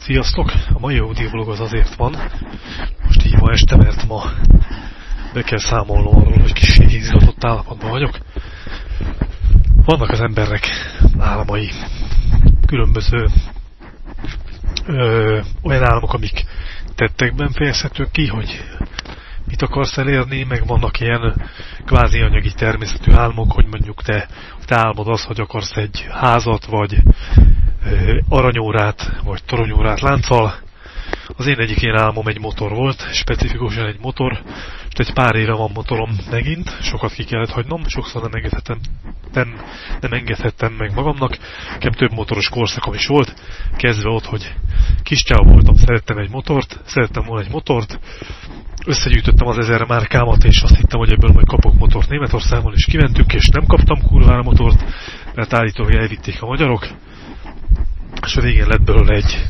Sziasztok! A mai audioblog az azért van, most így ma este, mert ma be kell számolnom arról, hogy kis izgatott állapotban vagyok. Vannak az embernek álmai, különböző ö, olyan álmok, amik tettekben fejezhetők ki, hogy mit akarsz elérni, meg vannak ilyen kvázi anyagi természetű álmok, hogy mondjuk te, te álmod az, hogy akarsz egy házat, vagy aranyórát, vagy toronyórát lánccal. Az én egyik ilyen álmom egy motor volt, specifikusan egy motor, és egy pár éve van motorom megint, sokat ki kellett hagynom, sokszor nem engedhettem, nem, nem engedhettem meg magamnak, nekem több motoros korszakom is volt, kezdve ott, hogy kis voltam, szerettem egy motort, szerettem volna egy motort, összegyűjtöttem az ezer márkámat, és azt hittem, hogy ebből majd kapok motort. Németországban, és kimentünk, és nem kaptam kurvára motort, mert állítólag elvitték a magyarok, és a végén lett belőle egy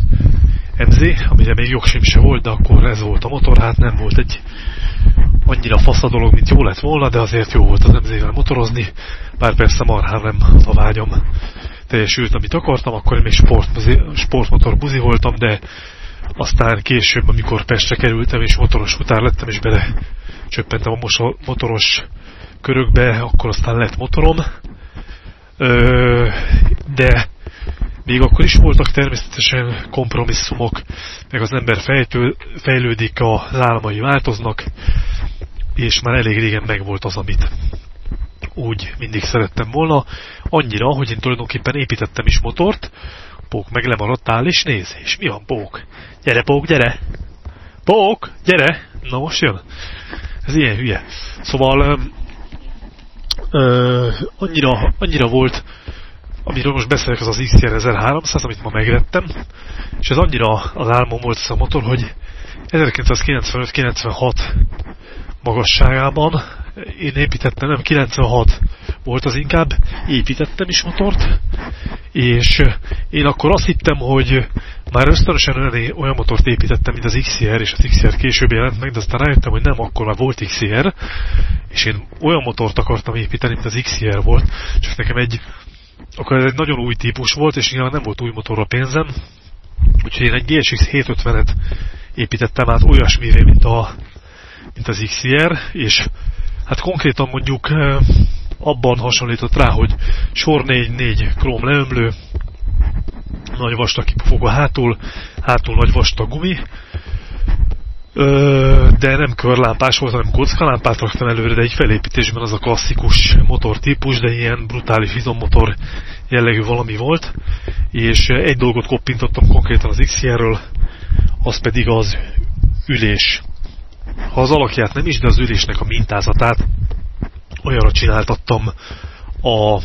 MZ, amire még jogsim se volt, de akkor ez volt a motor, hát nem volt egy annyira fasz a dolog, mint jó lett volna, de azért jó volt az MZ-vel motorozni, bár persze marhán nem az a vágyam teljesült, amit akartam, akkor én még sportbuzi, sportmotor buzi voltam, de aztán később, amikor Pestre kerültem, és motoros után lettem, és bele csöppentem a motoros körökbe, akkor aztán lett motorom. De még akkor is voltak természetesen kompromisszumok, meg az ember fejlődik, a álmai változnak, és már elég régen megvolt az, amit úgy mindig szerettem volna. Annyira, hogy én tulajdonképpen építettem is motort, Pók meg lemaradtál, és néz, és mi van, Pók? Gyere, Pók, gyere! Pók, gyere! Na most jön. Ez ilyen hülye. Szóval ö, annyira, annyira volt amiről most beszélek, az az XTR 1300, amit ma megvettem, és ez annyira az álmom volt a motor, hogy 1995-96 magasságában én építettem, nem 96 volt az inkább, építettem is motort, és én akkor azt hittem, hogy már ösztönösen olyan motort építettem, mint az XCR, és az XCR később jelent meg, de aztán rájöttem, hogy nem, akkor már volt XCR, és én olyan motort akartam építeni, mint az XCR volt, csak nekem egy akkor ez egy nagyon új típus volt, és nyilván nem volt új motorra pénzem, úgyhogy én egy GSX 750-et építettem át olyasmire, mint, a, mint az XCR, és hát konkrétan mondjuk abban hasonlított rá, hogy sor 4-4 króm leömlő, nagy vastag kipufogó hátul, hátul nagy vastag gumi, de nem körlámpás volt, hanem kockalámpát raktam előre, de egy felépítésben az a klasszikus motortípus, de ilyen brutális izommotor jellegű valami volt, és egy dolgot koppintottam konkrétan az XR-ről, az pedig az ülés. Ha az alakját nem is, de az ülésnek a mintázatát olyanra csináltattam a,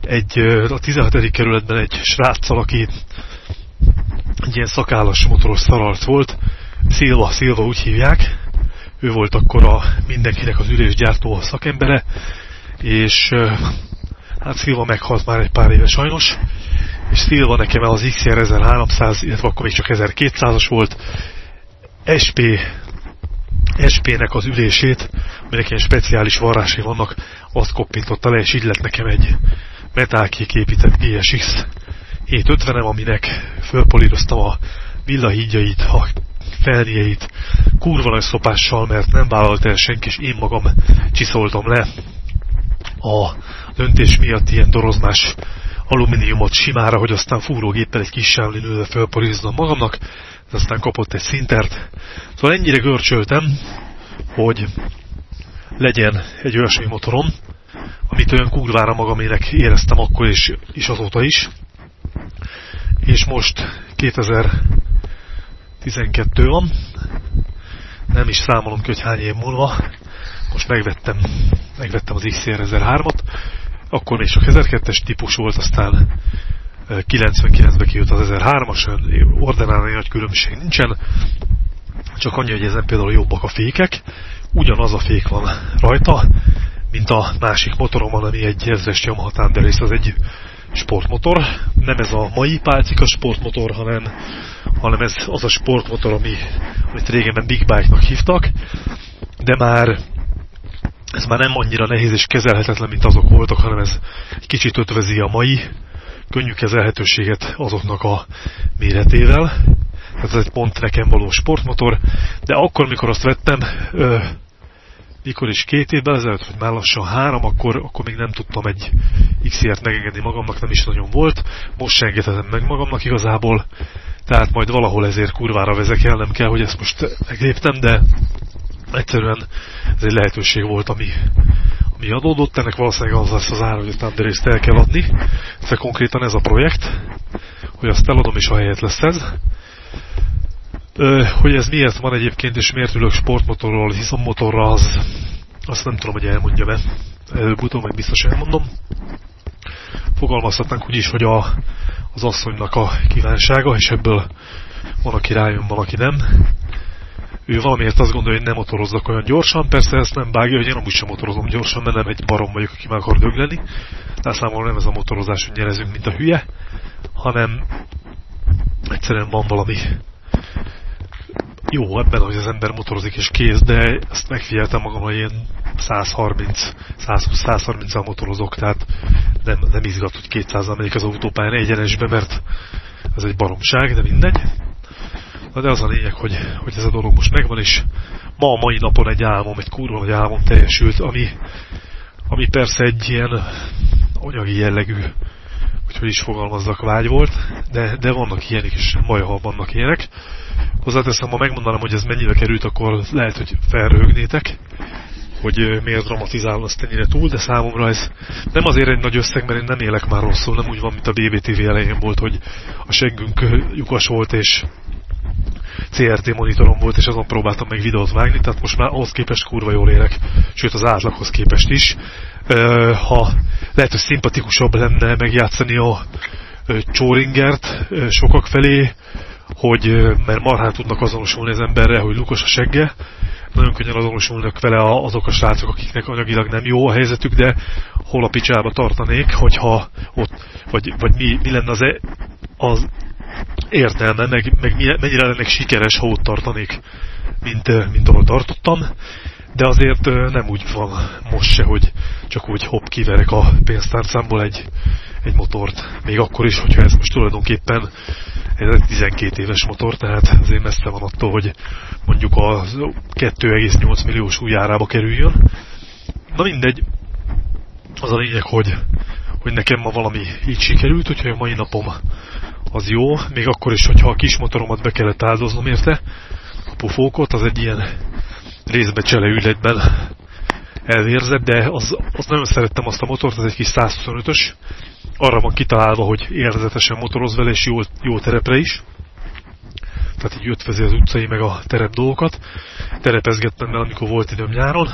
egy, a 17. kerületben egy sráccal, aki egy ilyen szakállas motoros szararc volt, Szilva, Szilva úgy hívják, ő volt akkor a mindenkinek az ülésgyártó szakembere, és hát Szilva meghalt már egy pár éve sajnos, és Szilva nekem az XR 1300, illetve akkor még csak 1200-as volt, SP SP-nek az ülését, aminek ilyen speciális varrásai vannak, azt koppintotta le, és így lett nekem egy metálkék épített GSX 750-em, aminek fölpolíroztam a villahídjait, a felnieit kurva nagy szopással, mert nem vállalt el senki, és én magam csiszoltam le a döntés miatt ilyen dorozmás alumíniumot simára, hogy aztán fúrógéppel egy kis sávlinővel felporiznom magamnak, aztán kapott egy szintert. Szóval ennyire görcsöltem, hogy legyen egy olyasmi motorom, amit olyan kurvára magamének éreztem akkor is, és azóta is. És most 2000 12 van. Nem is számolom ki, hogy hány év múlva. Most megvettem, megvettem az XR 1003-at. Akkor még csak 1002-es típus volt, aztán 99-ben kijött az 1003-as, ordenálni nagy különbség nincsen. Csak annyi, hogy ezen például jobbak a fékek. Ugyanaz a fék van rajta, mint a másik motoromon, ami egy ezres Yamaha Thunder Race, az egy sportmotor. Nem ez a mai pálcika sportmotor, hanem hanem ez az a sportmotor, ami, amit régen Big Bike-nak hívtak, de már ez már nem annyira nehéz és kezelhetetlen, mint azok voltak, hanem ez egy kicsit ötvezi a mai könnyű kezelhetőséget azoknak a méretével, tehát ez egy pont nekem való sportmotor, de akkor, mikor azt vettem, ö, mikor is két évvel ezelőtt, vagy már lassan három, akkor, akkor még nem tudtam egy XR-t megengedni magamnak, nem is nagyon volt. Most se engedhetem meg magamnak igazából, tehát majd valahol ezért kurvára vezek el, nem kell, hogy ezt most megléptem, de egyszerűen ez egy lehetőség volt, ami, ami adódott. Ennek valószínűleg az lesz az ára, hogy a Thunderést el kell adni. Ez konkrétan ez a projekt, hogy azt eladom és a helyet lesz ez. Hogy ez miért van egyébként, és miért ülök sportmotorról, motorra, az, azt nem tudom, hogy elmondja be. Előbb-utóbb meg biztos elmondom. Fogalmazhatnánk úgy is, hogy a, az asszonynak a kívánsága, és ebből van, aki rájön, van, aki nem. Ő valamiért azt gondolja, hogy nem motorozzak olyan gyorsan, persze ezt nem bágja, hogy én amúgy sem motorozom gyorsan, mert nem egy barom vagyok, aki meg akar dögleni. De számomra nem ez a motorozás, hogy nyerezünk, mint a hülye, hanem egyszerűen van valami jó ebben, hogy az ember motorozik és kész, de ezt megfigyeltem magam, hogy én 130, 120-130-al motorozok, tehát nem, nem izgat, hogy 200 megyek az autópályán egyenesbe, mert ez egy baromság, de mindegy. Na de az a lényeg, hogy, hogy ez a dolog most megvan, és ma a mai napon egy álmom, egy kurva nagy álmom teljesült, ami, ami persze egy ilyen anyagi jellegű, hogy hogy is fogalmazzak, vágy volt, de, de vannak ilyenek is, baj, ha vannak ilyenek. Hozzáteszem, ha megmondanám, hogy ez mennyibe került, akkor lehet, hogy felrögnétek, hogy miért dramatizálom azt ennyire túl, de számomra ez nem azért egy nagy összeg, mert én nem élek már rosszul, nem úgy van, mint a BBTV elején volt, hogy a seggünk lyukas volt, és CRT monitorom volt, és azon próbáltam meg videót vágni, tehát most már ahhoz képest kurva jól élek, sőt az átlaghoz képest is. Ha lehet, hogy szimpatikusabb lenne megjátszani a Csoringert sokak felé, hogy, mert marhán tudnak azonosulni az emberre, hogy lukos a segge, nagyon könnyen azonosulnak vele azok a srácok, akiknek anyagilag nem jó a helyzetük, de hol a picsába tartanék, hogyha ott, vagy, vagy mi, mi lenne az, e, az értelme, meg, meg mennyire lennék sikeres, ha ott tartanék, mint, mint ahol tartottam. De azért nem úgy van most se, hogy csak úgy hopp kiverek a pénztárcámból egy, egy motort. Még akkor is, hogyha ez most tulajdonképpen ez egy 12 éves motor, tehát azért messze van attól, hogy mondjuk a 2,8 milliós újjárába kerüljön. Na mindegy, az a lényeg, hogy, hogy nekem ma valami így sikerült, úgyhogy a mai napom az jó, még akkor is, hogyha a kis motoromat be kellett áldoznom érte, a pufókot, az egy ilyen részbecsele ületben elvérzett, de az, az nagyon szerettem azt a motort, az egy kis 125-ös, arra van kitalálva, hogy érzetesen motoroz vele, és jó, jó terepre is. Tehát így ötvezi az utcai meg a terep dolgokat. Terepezgettem el, amikor volt időm nyáron.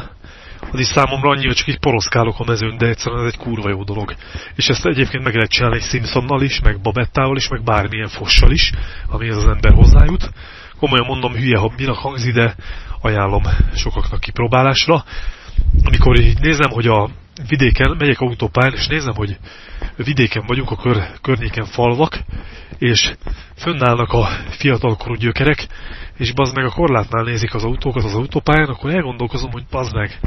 Az is számomra annyi, hogy csak így poroszkálok a mezőn, de egyszerűen ez egy kurva jó dolog. És ezt egyébként meg lehet csinálni egy Simpsonnal is, meg Babettával is, meg bármilyen fossal is, amihez az ember hozzájut. Komolyan mondom, hülye, ha minak hangzik, de ajánlom sokaknak kipróbálásra. Amikor így nézem, hogy a vidéken megyek autópályán, és nézem, hogy vidéken vagyunk, a kör, környéken falvak, és fönnállnak a fiatalkorú gyökerek, és bazd meg a korlátnál nézik az autókat az autópályán, akkor elgondolkozom, hogy bazd meg.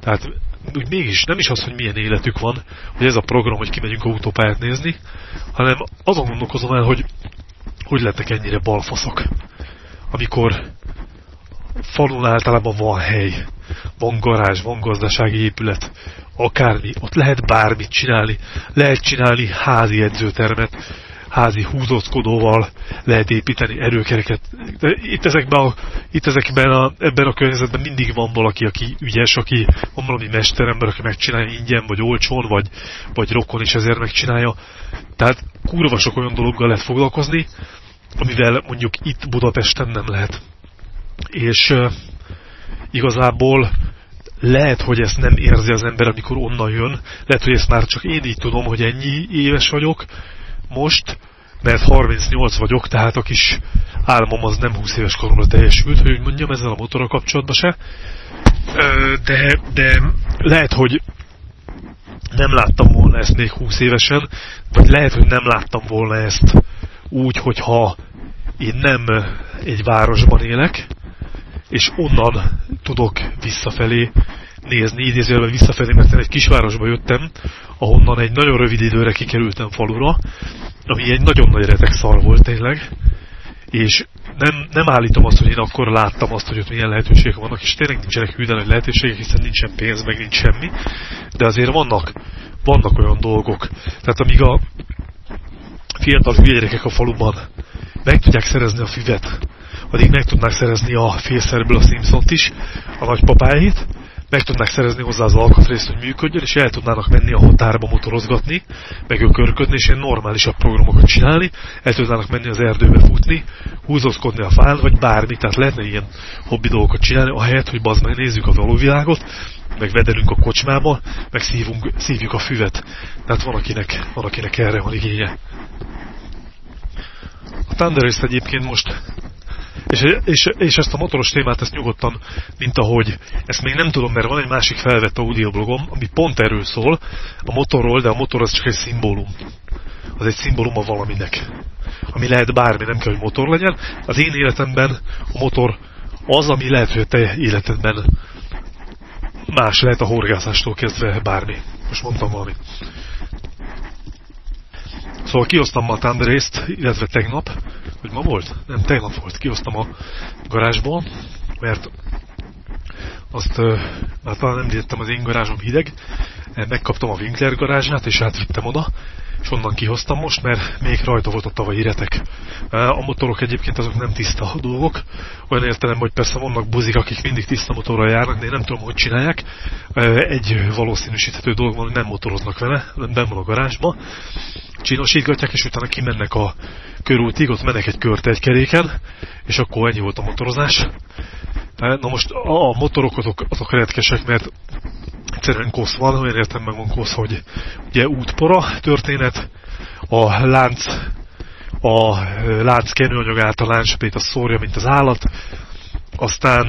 Tehát úgy mégis nem is az, hogy milyen életük van, hogy ez a program, hogy kimegyünk autópályát nézni, hanem azon gondolkozom el, hogy hogy lettek ennyire balfaszok, amikor falun általában van hely, van garázs, van gazdasági épület, akármi, ott lehet bármit csinálni, lehet csinálni házi edzőtermet, házi húzózkodóval lehet építeni erőkereket. Itt ezekben, a, itt ezekben a, ebben a környezetben mindig van valaki, aki ügyes, aki van valami mesterember, aki megcsinálja ingyen, vagy olcsón, vagy, vagy rokon is ezért megcsinálja. Tehát kurva sok olyan dologgal lehet foglalkozni, amivel mondjuk itt Budapesten nem lehet. És igazából lehet, hogy ezt nem érzi az ember, amikor onnan jön, lehet, hogy ezt már csak én így tudom, hogy ennyi éves vagyok most, mert 38 vagyok, tehát a kis álmom az nem 20 éves koromra teljesült, hogy mondjam ezzel a motorra kapcsolatban se. De, de lehet, hogy nem láttam volna ezt még 20 évesen, vagy lehet, hogy nem láttam volna ezt úgy, hogyha én nem egy városban élek, és onnan tudok visszafelé nézni, idézőjelben visszafelé, mert én egy kisvárosba jöttem, ahonnan egy nagyon rövid időre kikerültem falura, ami egy nagyon nagy retek szar volt tényleg, és nem, nem állítom azt, hogy én akkor láttam azt, hogy ott milyen lehetőségek vannak, és tényleg nincsenek hűden nagy lehetőségek, hiszen nincsen pénz, meg nincs semmi, de azért vannak, vannak olyan dolgok. Tehát amíg a fiatal gyerekek a faluban meg tudják szerezni a füvet, addig meg tudnák szerezni a félszerből a Simpsont is, a nagypapáit, meg tudnák szerezni hozzá az alkatrészt, hogy működjön, és el tudnának menni a határba motorozgatni, meg ökörködni, és ilyen normálisabb programokat csinálni, el tudnának menni az erdőbe futni, húzózkodni a fán, vagy bármi, tehát lehetne ilyen hobbi dolgokat csinálni, ahelyett, hogy bazd meg nézzük a valóvilágot, meg vedelünk a kocsmába, meg szívunk, szívjuk a füvet. Tehát van akinek, van akinek erre van igénye. A Thunder egyébként most és, és, és ezt a motoros témát, ezt nyugodtan, mint ahogy, ezt még nem tudom, mert van egy másik felvett audioblogom, ami pont erről szól, a motorról, de a motor az csak egy szimbólum. Az egy szimbólum a valaminek. Ami lehet bármi, nem kell, hogy motor legyen. Az én életemben a motor az, ami lehet, hogy a te életedben más lehet a horgászástól kezdve bármi. Most mondtam valamit. Szóval kihoztam ma a Thunder illetve tegnap, hogy ma volt? Nem, tegnap volt. Kihoztam a garázsból, mert azt már talán nem értem, az én garázsom hideg, megkaptam a Winkler garázsát, és átvittem oda, és onnan kihoztam most, mert még rajta volt a tavalyi retek. A motorok egyébként azok nem tiszta dolgok, olyan értelem, hogy persze vannak buzik, akik mindig tiszta motorral járnak, de én nem tudom, hogy csinálják. Egy valószínűsíthető dolog van, hogy nem motoroznak vele, nem van a garázsba, csinosítgatják, és utána kimennek a körútig, ott mennek egy kört egy keréken, és akkor ennyi volt a motorozás. Na most a motorok azok, azok retkesek, mert egyszerűen kosz van, olyan értem meg van kosz, hogy ugye útpora történet, a lánc a lánc kenőanyag által láncsapét a szórja, mint az állat, aztán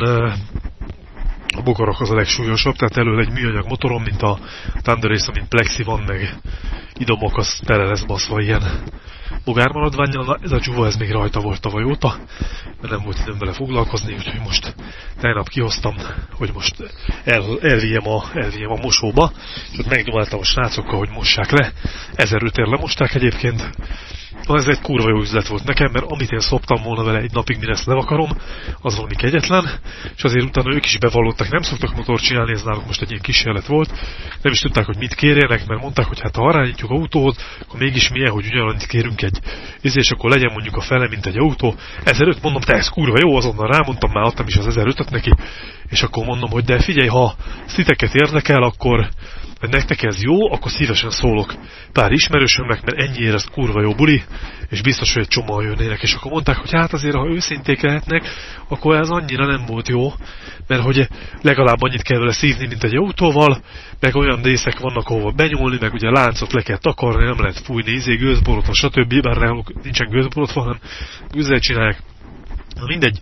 a bogarak az a legsúlyosabb, tehát elől egy műanyag motorom, mint a Thunder Race, mint plexi van, meg idomok, az tele lesz baszva ilyen bogármaradványjal, ez a dzsuva ez még rajta volt tavaly óta, mert nem volt időm vele foglalkozni, úgyhogy most tegnap kihoztam, hogy most el, elvijem, a, elvijem a mosóba, és ott megdumáltam a srácokkal, hogy mossák le. 1005 ér lemosták egyébként, Na ez egy kurva jó üzlet volt nekem, mert amit én szoptam volna vele egy napig, mire ezt nem akarom, az valami kegyetlen, és azért utána ők is bevallottak, nem szoktak motor csinálni, ez náluk most egy ilyen kísérlet volt, nem is tudták, hogy mit kérjenek, mert mondták, hogy hát ha arányítjuk autót, akkor mégis milyen, hogy ugyanannyit kérünk egy és akkor legyen mondjuk a fele, mint egy autó. 1005 mondom, te ez kurva jó, azonnal rámondtam, már adtam is az 1005-öt neki, és akkor mondom, hogy de figyelj, ha sziteket érdekel, akkor nektek ez jó, akkor szívesen szólok pár ismerősömnek, mert ennyiért ez kurva jó buli, és biztos, hogy egy csomó jönnének, és akkor mondták, hogy hát azért, ha őszinték lehetnek, akkor ez annyira nem volt jó, mert hogy legalább annyit kell vele szívni, mint egy autóval, meg olyan részek vannak, ahova benyúlni, meg ugye láncot le kell takarni, nem lehet fújni, izé, gőzborotot, stb. Bár náluk nincsen gőzborot, hanem gőzzel csinálják, Na mindegy.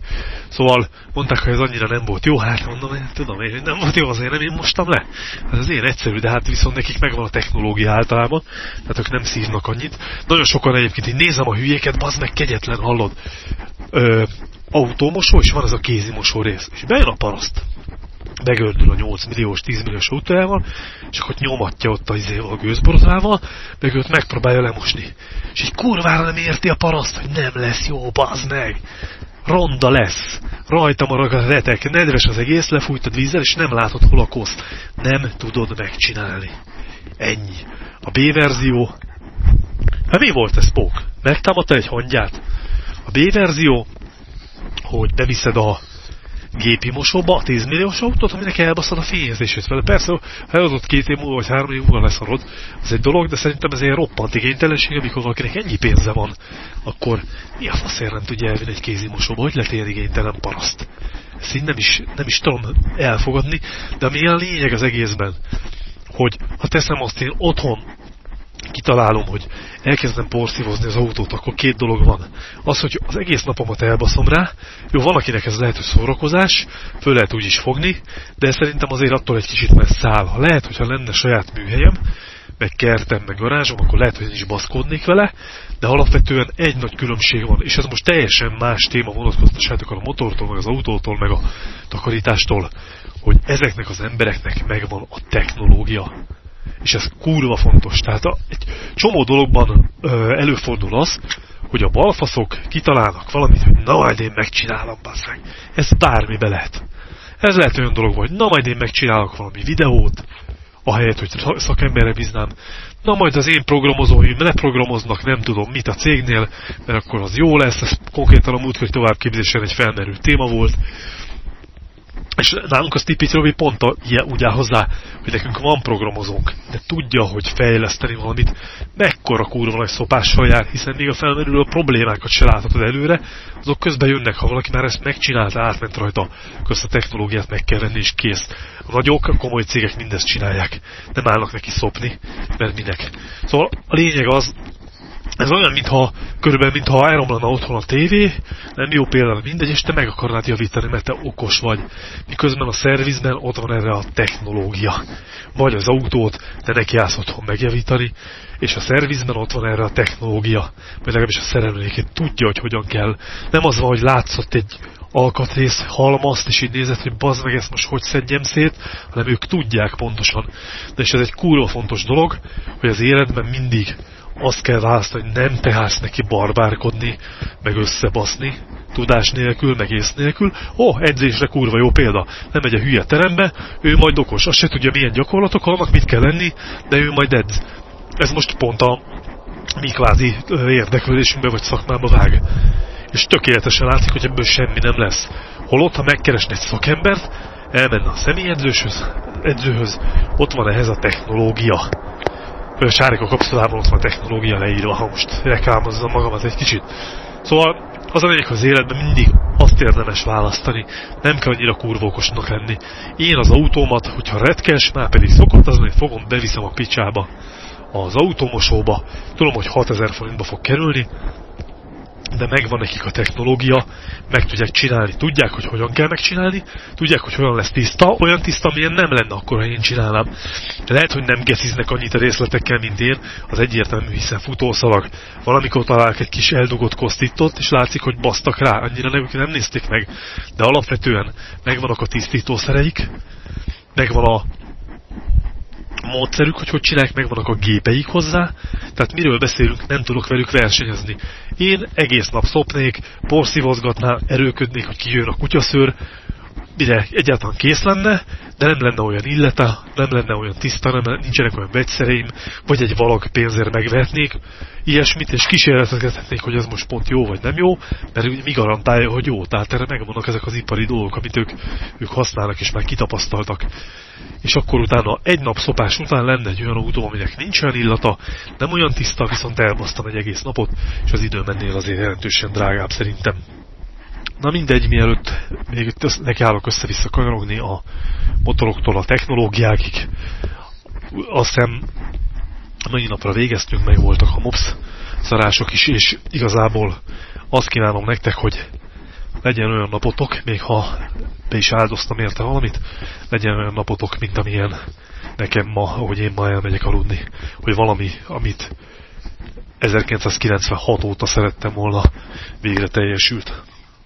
Szóval mondták, hogy ez annyira nem volt jó, hát mondom, én tudom én, hogy nem volt jó, azért nem én mostam le. Hát ez én egyszerű, de hát viszont nekik megvan a technológia általában, tehát ők nem szívnak annyit. Nagyon sokan egyébként így nézem a hülyéket, bazd meg kegyetlen, hallod. Ö, autómosó, és van ez a kézimosó rész. És bejön a paraszt begördül a 8 milliós, 10 milliós autójával, és akkor nyomatja ott a izéval a gőzborozával, meg őt megpróbálja lemosni. És egy kurvára nem érti a paraszt, hogy nem lesz jó, bazd meg ronda lesz. Rajta marad a retek, nedves az egész, lefújtad vízzel, és nem látod hol a kosz. Nem tudod megcsinálni. Ennyi. A B verzió... Hát mi volt ez, Pók? Megtámadta egy hangyát? A B verzió, hogy beviszed a gépi mosóba a 10 milliós autót, aminek elbaszod a fényezését vele. Persze, ha elhozott két év múlva, vagy három év múlva leszarod, az egy dolog, de szerintem ez egy roppant igénytelenség, amikor valakinek ennyi pénze van, akkor mi a faszért nem tudja elvinni egy kézi mosóba, hogy lett ilyen igénytelen paraszt? Ezt így nem is, nem is tudom elfogadni, de ami a lényeg az egészben, hogy ha teszem azt én otthon kitalálom, hogy elkezdem porszívozni az autót, akkor két dolog van. Az, hogy az egész napomat elbaszom rá, jó, van akinek ez lehet, hogy szórakozás, föl lehet úgy is fogni, de szerintem azért attól egy kicsit messze áll. Ha lehet, hogyha lenne saját műhelyem, meg kertem, meg garázsom, akkor lehet, hogy is baszkodnék vele, de alapvetően egy nagy különbség van, és ez most teljesen más téma vonatkoztassátok a motortól, meg az autótól, meg a takarítástól, hogy ezeknek az embereknek megvan a technológia És ez kurva fontos. Tehát a, egy csomó dologban ö, előfordul az, hogy a balfaszok kitalálnak valamit, hogy na majd én megcsinálom, basszeg. Ez bármibe lehet. Ez lehet olyan dolog, hogy na majd én megcsinálok valami videót, ahelyett, hogy szakemberre bíznám. Na majd az én programozóim ne programoznak nem tudom mit a cégnél, mert akkor az jó lesz, ez konkrétan a múltkori továbbképzésen egy felmerült téma volt, és nálunk az Tipic Robi pont a, ilyen, úgy áll hozzá, hogy nekünk van programozónk, de tudja, hogy fejleszteni valamit, mekkora kurva nagy szopással jár, hiszen még a felmerülő problémákat se láthatod előre, azok közben jönnek, ha valaki már ezt megcsinálta, átment rajta, közt a technológiát meg kell venni, és kész. A nagyok, a komoly cégek mindezt csinálják, nem állnak neki szopni, mert minek. Szóval a lényeg az, ez olyan, mintha, körülbelül, mintha elromlana otthon a tévé, nem jó például mindegy, és te meg akarnád javítani, mert te okos vagy. Miközben a szervizben ott van erre a technológia. Vagy az autót, te neki állsz otthon megjavítani, és a szervizben ott van erre a technológia. Vagy legalábbis a szerelőnékét tudja, hogy hogyan kell. Nem az van, hogy látszott egy alkatrész halmazt, és így nézett, hogy bazd meg ezt most hogy szedjem szét, hanem ők tudják pontosan. De és ez egy kurva fontos dolog, hogy az életben mindig azt kell választani, hogy nem te állsz neki barbárkodni, meg összebaszni, tudás nélkül, meg ész nélkül. Ó, oh, edzésre kurva jó példa. Nem megy a hülye terembe, ő majd okos, azt se tudja milyen gyakorlatok vannak, mit kell lenni, de ő majd edz. Ez most pont a mi kvázi érdeklődésünkbe vagy szakmába vág. És tökéletesen látszik, hogy ebből semmi nem lesz. Holott, ha megkeresne egy szakembert, elmenne a személyedzőshöz, edzőhöz, ott van ehhez a technológia sárga kapszulában ott van technológia leírva, ha most reklámozzam magamat egy kicsit. Szóval az a lényeg, az életben mindig azt érdemes választani, nem kell annyira kurvókosnak lenni. Én az autómat, hogyha retkes, már pedig szokott az, hogy fogom, beviszem a picsába az automosóba. Tudom, hogy 6000 forintba fog kerülni, de megvan nekik a technológia, meg tudják csinálni, tudják, hogy hogyan kell megcsinálni, tudják, hogy hogyan lesz tiszta, olyan tiszta, amilyen nem lenne akkor, ha én csinálnám. Lehet, hogy nem geciznek annyit a részletekkel, mint én, az egyértelmű, hiszen futószalag. Valamikor találják egy kis eldugott kosztított, és látszik, hogy basztak rá, annyira nem, nem nézték meg. De alapvetően megvannak a tisztítószereik, megvan a módszerük, hogy hogy csinálják, megvannak a gépeik hozzá, tehát miről beszélünk, nem tudok velük versenyezni. Én egész nap szopnék, porszívozgatnál, erőködnék, hogy kijön a kutyaszőr, mire egyáltalán kész lenne, de nem lenne olyan illete, nem lenne olyan tiszta, nem, nincsenek olyan vegyszereim, vagy egy valak pénzért megvetnék ilyesmit, és kísérletezhetnék, hogy ez most pont jó vagy nem jó, mert mi garantálja, hogy jó. Tehát erre megvannak ezek az ipari dolgok, amit ők, ők használnak és már kitapasztaltak. És akkor utána egy nap szopás után lenne egy olyan autó, aminek nincs olyan illata, nem olyan tiszta, viszont elbasztam egy egész napot, és az idő mennél azért jelentősen drágább szerintem. Na mindegy, mielőtt még nekiállok össze-vissza kanyarogni a motoroktól a technológiákig. Azt hiszem, annyi napra végeztünk, meg voltak a MOPS szarások is, és igazából azt kívánom nektek, hogy legyen olyan napotok, még ha be is áldoztam érte valamit, legyen olyan napotok, mint amilyen nekem ma, ahogy én ma elmegyek aludni, hogy valami, amit 1996 óta szerettem volna, végre teljesült.